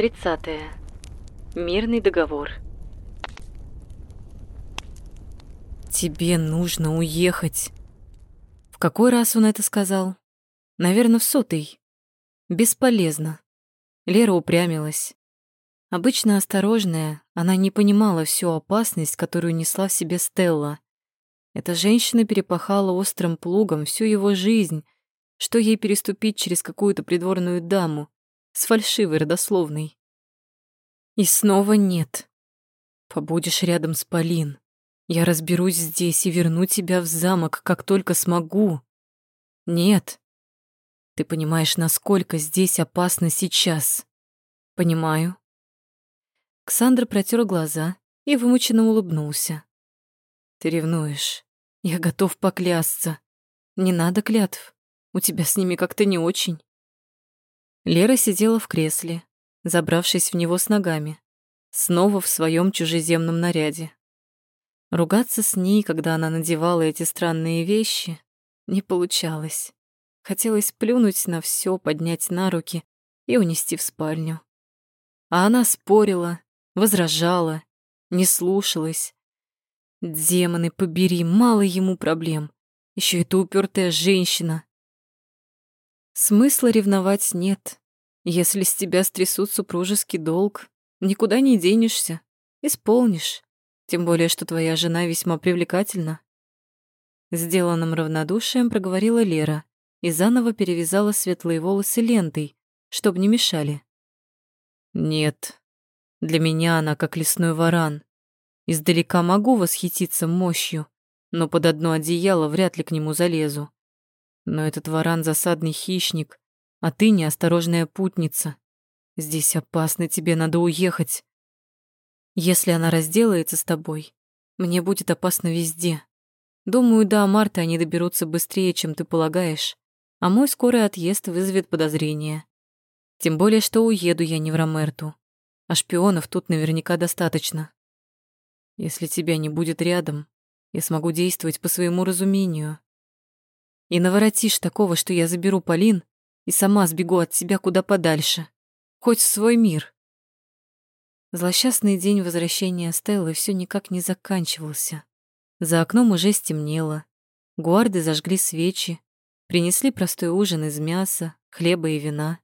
30. Мирный договор. Тебе нужно уехать. В какой раз он это сказал? Наверное, в сотый. Бесполезно. Лера упрямилась. Обычно осторожная, она не понимала всю опасность, которую несла в себе Стелла. Эта женщина перепахала острым плугом всю его жизнь, что ей переступить через какую-то придворную даму с фальшивой родословной. И снова нет. Побудешь рядом с Полин. Я разберусь здесь и верну тебя в замок, как только смогу. Нет. Ты понимаешь, насколько здесь опасно сейчас. Понимаю. Ксандр протер глаза и вымученно улыбнулся. Ты ревнуешь. Я готов поклясться. Не надо клятв. У тебя с ними как-то не очень. Лера сидела в кресле, забравшись в него с ногами, снова в своем чужеземном наряде. Ругаться с ней, когда она надевала эти странные вещи, не получалось. Хотелось плюнуть на все, поднять на руки и унести в спальню. А она спорила, возражала, не слушалась. Демоны, побери, мало ему проблем. Еще эта упертая женщина. Смысла ревновать нет. Если с тебя стрясут супружеский долг, никуда не денешься, исполнишь. Тем более, что твоя жена весьма привлекательна. Сделанным равнодушием проговорила Лера и заново перевязала светлые волосы лентой, чтобы не мешали. Нет, для меня она как лесной варан. Издалека могу восхититься мощью, но под одно одеяло вряд ли к нему залезу. Но этот варан засадный хищник, а ты неосторожная путница. Здесь опасно, тебе надо уехать. Если она разделается с тобой, мне будет опасно везде. Думаю, до Марта они доберутся быстрее, чем ты полагаешь, а мой скорый отъезд вызовет подозрения. Тем более, что уеду я не в Ромерту, а шпионов тут наверняка достаточно. Если тебя не будет рядом, я смогу действовать по своему разумению. И наворотишь такого, что я заберу Полин и сама сбегу от тебя куда подальше, хоть в свой мир. Злосчастный день возвращения Стеллы все никак не заканчивался. За окном уже стемнело. Гуарды зажгли свечи, принесли простой ужин из мяса, хлеба и вина.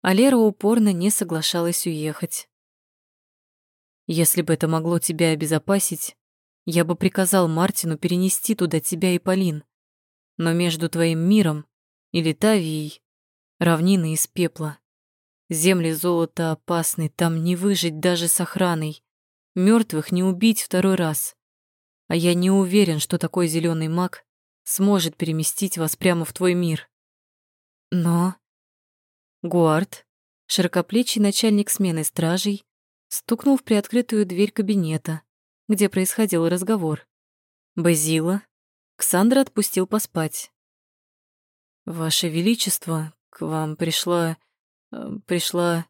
А Лера упорно не соглашалась уехать. Если бы это могло тебя обезопасить, я бы приказал Мартину перенести туда тебя и Полин. Но между твоим миром и Литавией равнины из пепла. Земли золота опасны, там не выжить даже с охраной. Мертвых не убить второй раз. А я не уверен, что такой зеленый маг сможет переместить вас прямо в твой мир. Но... Гуард, широкоплечий начальник смены стражей, стукнул в приоткрытую дверь кабинета, где происходил разговор. Базила, Ксандра отпустил поспать. «Ваше Величество, к вам пришла... Э, пришла...»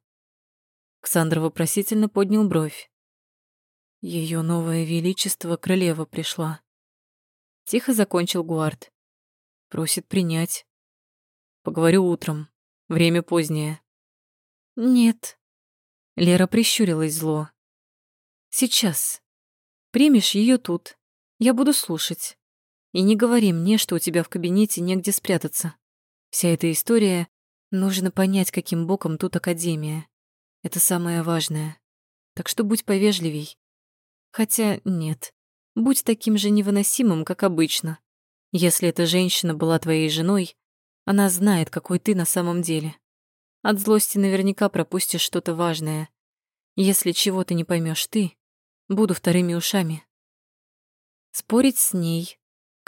Ксандр вопросительно поднял бровь. Ее новое величество королева пришла. Тихо закончил Гуард. Просит принять. Поговорю утром. Время позднее. Нет. Лера прищурилась зло. Сейчас. Примешь ее тут. Я буду слушать. И не говори мне, что у тебя в кабинете негде спрятаться. Вся эта история Нужно понять, каким боком тут Академия. Это самое важное. Так что будь повежливей. Хотя нет, будь таким же невыносимым, как обычно. Если эта женщина была твоей женой, она знает, какой ты на самом деле. От злости наверняка пропустишь что-то важное. Если чего-то не поймешь ты, буду вторыми ушами. Спорить с ней,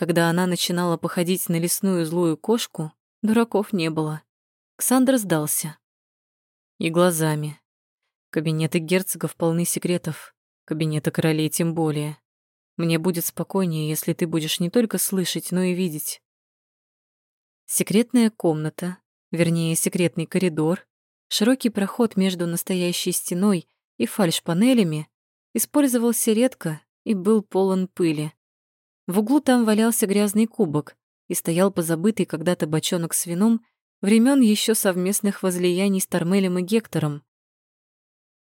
когда она начинала походить на лесную злую кошку, дураков не было. Ксандр сдался. И глазами. Кабинеты герцогов полны секретов, кабинеты королей тем более. Мне будет спокойнее, если ты будешь не только слышать, но и видеть. Секретная комната, вернее, секретный коридор, широкий проход между настоящей стеной и фальш-панелями использовался редко и был полон пыли. В углу там валялся грязный кубок и стоял позабытый когда-то бочонок с вином времен еще совместных возлияний с Тормелем и Гектором.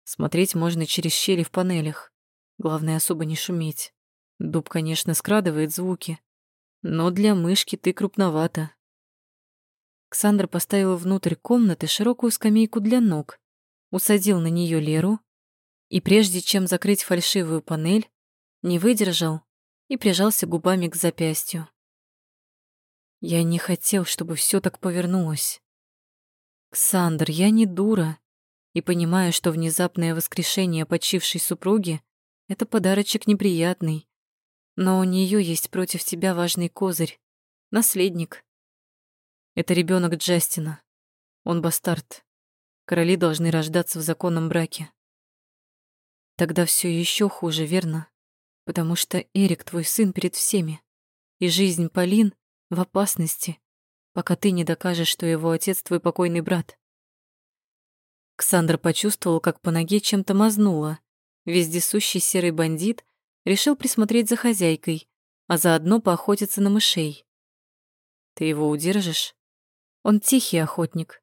Смотреть можно через щели в панелях. Главное, особо не шуметь. Дуб, конечно, скрадывает звуки, но для мышки ты крупновата. Ксандр поставил внутрь комнаты широкую скамейку для ног, усадил на нее Леру и, прежде чем закрыть фальшивую панель, не выдержал и прижался губами к запястью. Я не хотел, чтобы все так повернулось. Ксандр, я не дура и понимаю, что внезапное воскрешение почившей супруги — это подарочек неприятный. Но у нее есть против тебя важный козырь — наследник. Это ребенок Джастина. Он бастард. Короли должны рождаться в законном браке. Тогда все еще хуже, верно? Потому что Эрик твой сын перед всеми, и жизнь Полин в опасности, пока ты не докажешь, что его отец твой покойный брат. Ксандр почувствовал, как по ноге чем-то мазнуло. Вездесущий серый бандит решил присмотреть за хозяйкой, а заодно поохотиться на мышей. Ты его удержишь? Он тихий охотник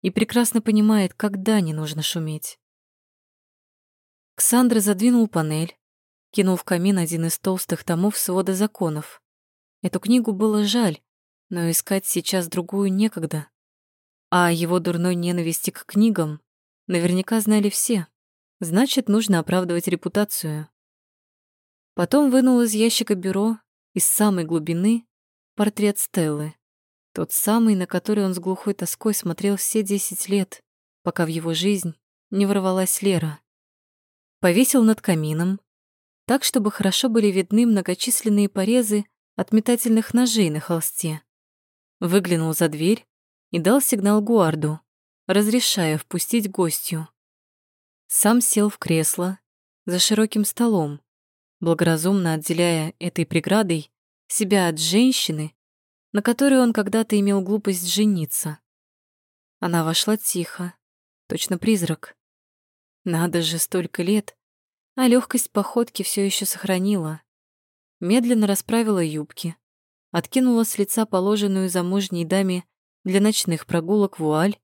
и прекрасно понимает, когда не нужно шуметь. Ксандра задвинул панель, кинул в камин один из толстых томов свода законов. Эту книгу было жаль, но искать сейчас другую некогда. А его дурной ненависти к книгам наверняка знали все. Значит, нужно оправдывать репутацию. Потом вынул из ящика бюро из самой глубины портрет Стеллы. Тот самый, на который он с глухой тоской смотрел все десять лет, пока в его жизнь не ворвалась Лера. Повесил над камином, так, чтобы хорошо были видны многочисленные порезы от метательных ножей на холсте. Выглянул за дверь и дал сигнал Гуарду, разрешая впустить гостью. Сам сел в кресло за широким столом, благоразумно отделяя этой преградой себя от женщины, на которой он когда-то имел глупость жениться. Она вошла тихо, точно призрак. Надо же, столько лет, а легкость походки все еще сохранила. Медленно расправила юбки, откинула с лица положенную замужней даме для ночных прогулок вуаль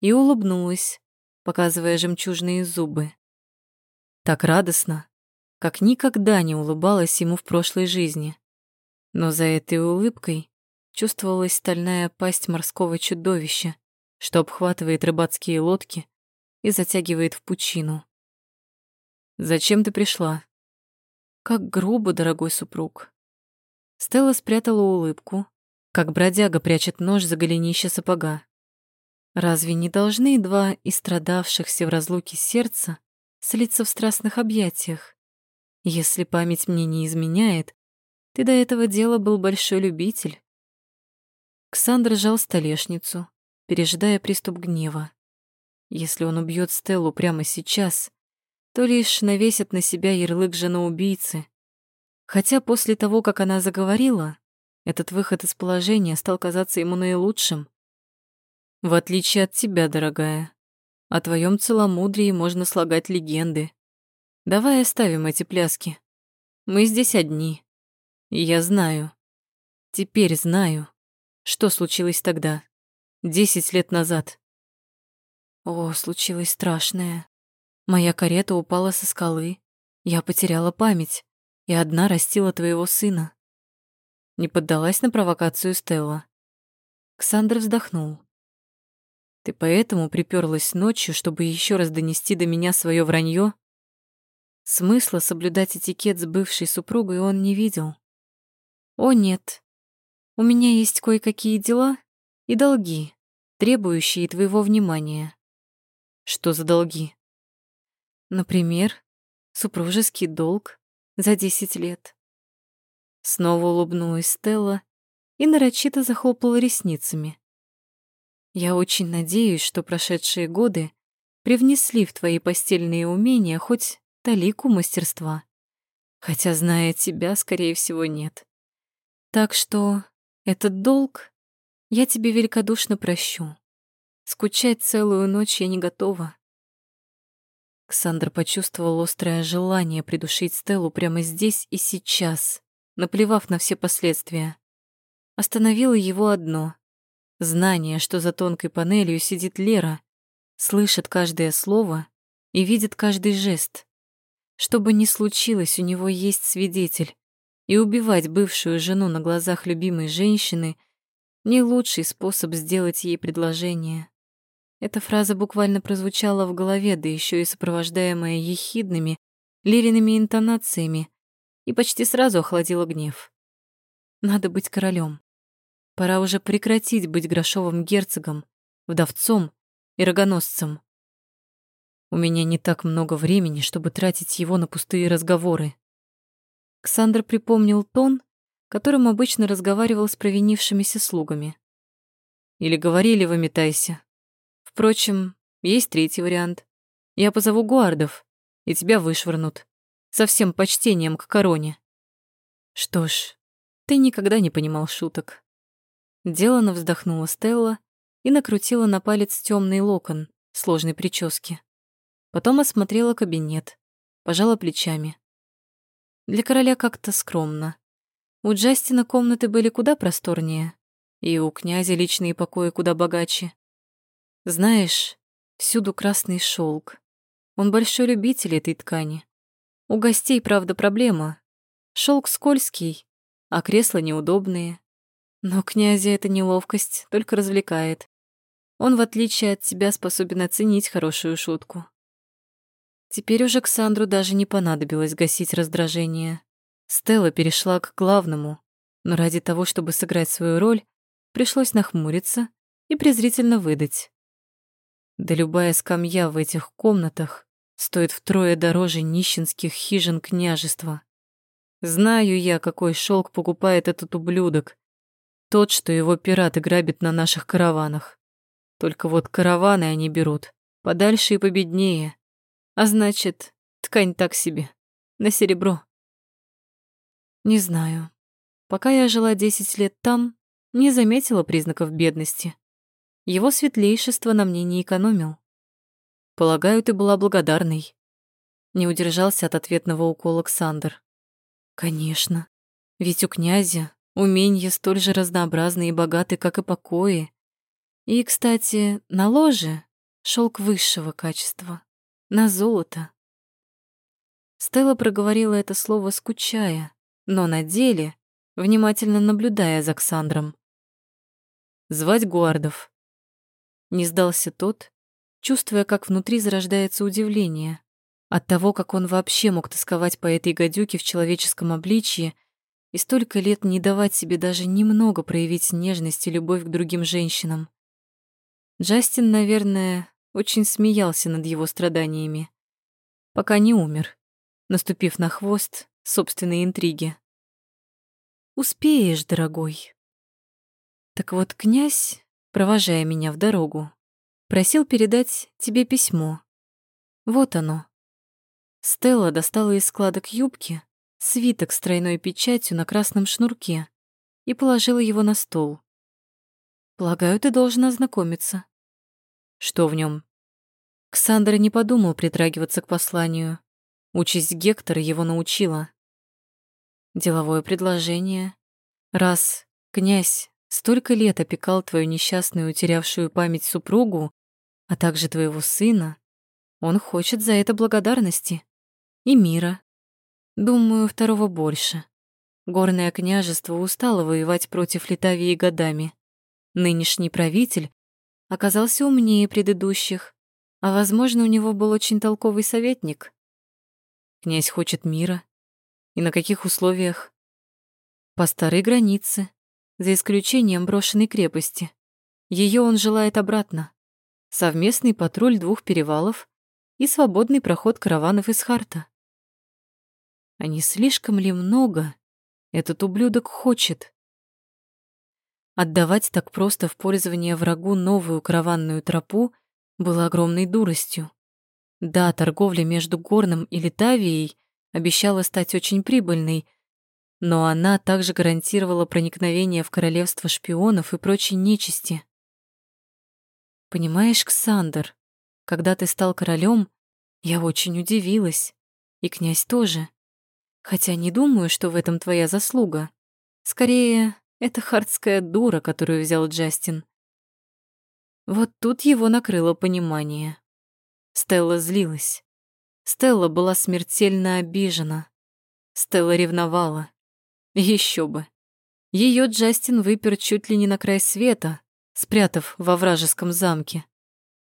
и улыбнулась, показывая жемчужные зубы. Так радостно, как никогда не улыбалась ему в прошлой жизни. Но за этой улыбкой чувствовалась стальная пасть морского чудовища, что обхватывает рыбацкие лодки и затягивает в пучину. «Зачем ты пришла?» «Как грубо, дорогой супруг». Стелла спрятала улыбку, как бродяга прячет нож за голенище сапога. Разве не должны два истрадавшихся в разлуке сердца слиться в страстных объятиях? Если память мне не изменяет, ты до этого дела был большой любитель. Ксандр сжал столешницу, пережидая приступ гнева. Если он убьет Стеллу прямо сейчас, то лишь навесит на себя ярлык жены-убийцы. Хотя после того, как она заговорила, этот выход из положения стал казаться ему наилучшим. В отличие от тебя, дорогая, о твоем целомудрии можно слагать легенды. Давай оставим эти пляски. Мы здесь одни. Я знаю. Теперь знаю, что случилось тогда? Десять лет назад. О, случилось страшное. Моя карета упала со скалы. Я потеряла память и одна растила твоего сына. Не поддалась на провокацию Стелла. Ксандр вздохнул. Ты поэтому приперлась ночью, чтобы еще раз донести до меня свое вранье? Смысла соблюдать этикет с бывшей супругой он не видел. О нет, у меня есть кое-какие дела и долги, требующие твоего внимания. Что за долги? Например, супружеский долг за десять лет. Снова улыбнулась Стелла и нарочито захлопала ресницами. Я очень надеюсь, что прошедшие годы привнесли в твои постельные умения хоть талику мастерства. Хотя, зная тебя, скорее всего, нет. Так что этот долг я тебе великодушно прощу. Скучать целую ночь я не готова. Ксандр почувствовал острое желание придушить Стеллу прямо здесь и сейчас, наплевав на все последствия. Остановило его одно — знание, что за тонкой панелью сидит Лера, слышит каждое слово и видит каждый жест. Что бы ни случилось, у него есть свидетель, и убивать бывшую жену на глазах любимой женщины — не лучший способ сделать ей предложение. Эта фраза буквально прозвучала в голове, да еще и сопровождаемая ехидными, лириными интонациями, и почти сразу охладила гнев. Надо быть королем. Пора уже прекратить быть грошовым герцогом, вдовцом и рогоносцем. У меня не так много времени, чтобы тратить его на пустые разговоры. Ксандр припомнил тон, которым обычно разговаривал с провинившимися слугами. Или говорили вы метайся. Впрочем, есть третий вариант. Я позову гуардов, и тебя вышвырнут. Со всем почтением к короне. Что ж, ты никогда не понимал шуток. Делано вздохнула Стелла и накрутила на палец темный локон сложной прически. Потом осмотрела кабинет, пожала плечами. Для короля как-то скромно. У Джастина комнаты были куда просторнее, и у князя личные покои куда богаче. Знаешь, всюду красный шелк. Он большой любитель этой ткани. У гостей, правда, проблема. Шелк скользкий, а кресла неудобные. Но князя эта неловкость только развлекает. Он, в отличие от тебя, способен оценить хорошую шутку. Теперь уже Ксандру даже не понадобилось гасить раздражение. Стелла перешла к главному, но ради того, чтобы сыграть свою роль, пришлось нахмуриться и презрительно выдать. Да любая скамья в этих комнатах стоит втрое дороже нищенских хижин княжества. Знаю я, какой шелк покупает этот ублюдок. Тот, что его пираты грабят на наших караванах. Только вот караваны они берут подальше и победнее. А значит, ткань так себе, на серебро. Не знаю. Пока я жила десять лет там, не заметила признаков бедности. Его светлейшество на мне не экономил. Полагаю, ты была благодарной. Не удержался от ответного укола Александр. Конечно. Ведь у князя умения столь же разнообразны и богаты, как и покои. И, кстати, на ложе шелк высшего качества на золото. Стелла проговорила это слово, скучая, но на деле внимательно наблюдая за Ксандром. «Звать Гуардов». Не сдался тот, чувствуя, как внутри зарождается удивление от того, как он вообще мог тосковать по этой гадюке в человеческом обличье и столько лет не давать себе даже немного проявить нежность и любовь к другим женщинам. Джастин, наверное, очень смеялся над его страданиями, пока не умер, наступив на хвост собственной интриги. «Успеешь, дорогой». Так вот, князь, провожая меня в дорогу, просил передать тебе письмо. Вот оно. Стелла достала из складок юбки свиток с тройной печатью на красном шнурке и положила его на стол. Полагаю, ты должен ознакомиться. Что в нем? Ксандр не подумал притрагиваться к посланию. Участь Гектора его научила. Деловое предложение. Раз князь столько лет опекал твою несчастную, утерявшую память супругу, а также твоего сына, он хочет за это благодарности. И мира. Думаю, второго больше. Горное княжество устало воевать против Литавии годами. Нынешний правитель оказался умнее предыдущих а, возможно, у него был очень толковый советник. Князь хочет мира. И на каких условиях? По старой границе, за исключением брошенной крепости. Ее он желает обратно. Совместный патруль двух перевалов и свободный проход караванов из Харта. А не слишком ли много этот ублюдок хочет? Отдавать так просто в пользование врагу новую караванную тропу — было огромной дуростью. Да, торговля между Горным и Литавией обещала стать очень прибыльной, но она также гарантировала проникновение в королевство шпионов и прочей нечисти. Понимаешь, Ксандр, когда ты стал королем, я очень удивилась, и князь тоже. Хотя не думаю, что в этом твоя заслуга. Скорее, это хардская дура, которую взял Джастин. Вот тут его накрыло понимание. Стелла злилась. Стелла была смертельно обижена. Стелла ревновала. Еще бы. Ее Джастин выпер чуть ли не на край света, спрятав во вражеском замке,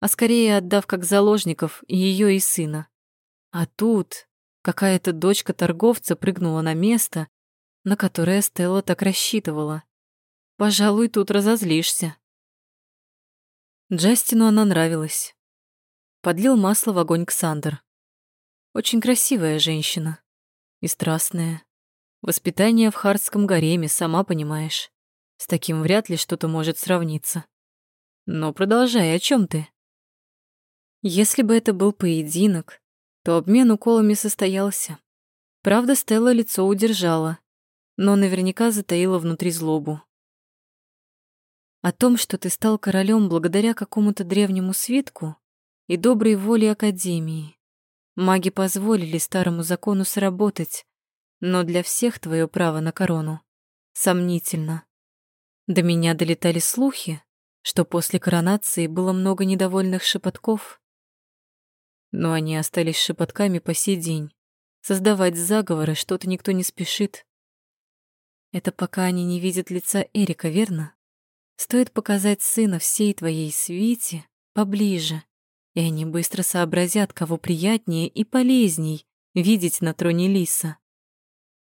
а скорее отдав как заложников ее и сына. А тут какая-то дочка торговца прыгнула на место, на которое Стелла так рассчитывала. Пожалуй, тут разозлишься. Джастину она нравилась. Подлил масло в огонь Ксандр. Очень красивая женщина. И страстная. Воспитание в хардском гареме, сама понимаешь. С таким вряд ли что-то может сравниться. Но продолжай, о чем ты? Если бы это был поединок, то обмен уколами состоялся. Правда, Стелла лицо удержала, но наверняка затаила внутри злобу. О том, что ты стал королем благодаря какому-то древнему свитку и доброй воле Академии. Маги позволили старому закону сработать, но для всех твое право на корону сомнительно. До меня долетали слухи, что после коронации было много недовольных шепотков. Но они остались шепотками по сей день. Создавать заговоры что-то никто не спешит. Это пока они не видят лица Эрика, верно? Стоит показать сына всей твоей свите поближе, и они быстро сообразят, кого приятнее и полезней видеть на троне Лиса.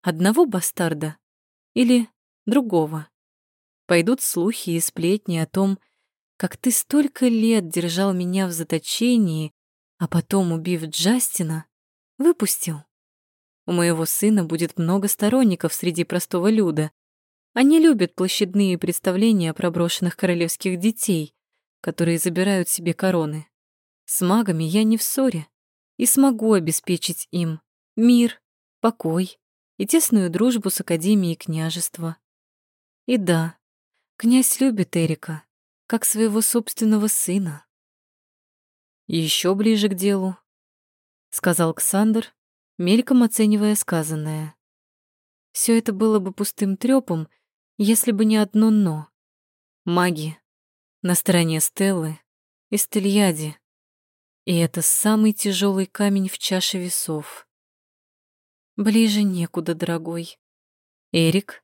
Одного бастарда или другого. Пойдут слухи и сплетни о том, как ты столько лет держал меня в заточении, а потом, убив Джастина, выпустил. У моего сына будет много сторонников среди простого люда, они любят площадные представления про брошенных королевских детей, которые забирают себе короны. С магами я не в ссоре и смогу обеспечить им мир, покой и тесную дружбу с Академией княжества. И да, князь любит Эрика, как своего собственного сына. Еще ближе к делу, сказал Ксандр, мельком оценивая сказанное. Все это было бы пустым трёпом, если бы не одно «но». Маги на стороне Стеллы и Стельяди. И это самый тяжелый камень в чаше весов. Ближе некуда, дорогой. Эрик,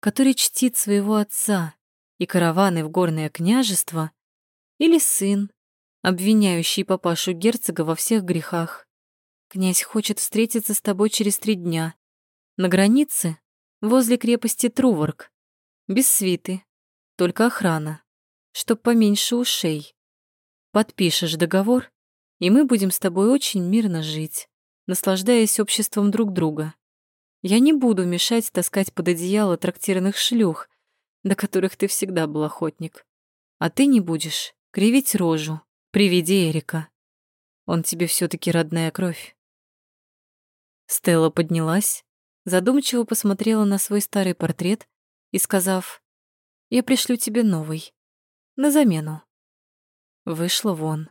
который чтит своего отца и караваны в горное княжество, или сын, обвиняющий папашу герцога во всех грехах. Князь хочет встретиться с тобой через три дня на границе возле крепости Труварк без свиты, только охрана, чтоб поменьше ушей. Подпишешь договор, и мы будем с тобой очень мирно жить, наслаждаясь обществом друг друга. Я не буду мешать таскать под одеяло трактирных шлюх, до которых ты всегда был охотник. А ты не будешь кривить рожу при виде Эрика. Он тебе все таки родная кровь. Стелла поднялась, задумчиво посмотрела на свой старый портрет и сказав «Я пришлю тебе новый, на замену». Вышла вон.